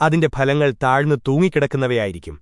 അതിന്റെ ഫലങ്ങൾ താഴ്ന്നു തൂങ്ങിക്കിടക്കുന്നവയായിരിക്കും